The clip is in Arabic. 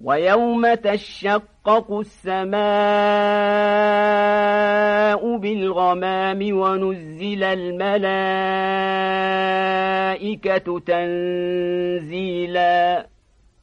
ويوم تشقق السماء بالغمام ونزل الملائكة تنزيلاً